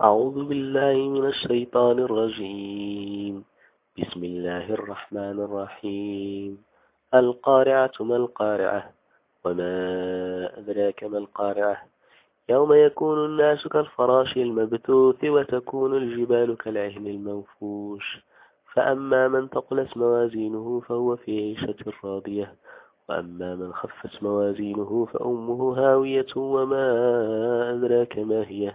أعوذ بالله من الشيطان الرجيم. بسم الله الرحمن الرحيم. القارعة ما القارعة؟ وما أدراك ما القارعة؟ يوم يكون الناس كالفراش المبثوث وتكون الجبال كالعهن المنفوش. فأما من تقلت موازينه فهو في عيشة راضية. وأما من خفت موازينه فأمه هاوية وما أدراك ما هي؟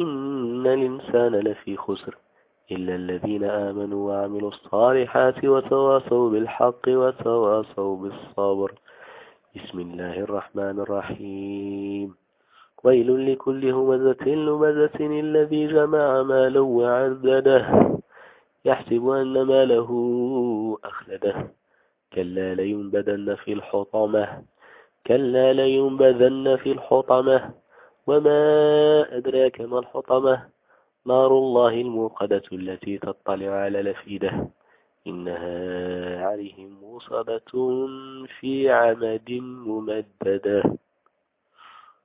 إن الإنسان لفي خسر إلا الذين آمنوا وعملوا الصالحات وتواصوا بالحق وتواصوا بالصبر بسم الله الرحمن الرحيم ويل لكل همزة لمزة الذي جمع مالا وعدده يحسب أن ماله أخلده كلا لينبذن في الحطمة كلا لينبذن في الحطمة وما أدراك ما الحطمة؟ نار الله الموقدة التي تطلع على الأفئدة. إنها عليهم موصدة في عمد ممددة.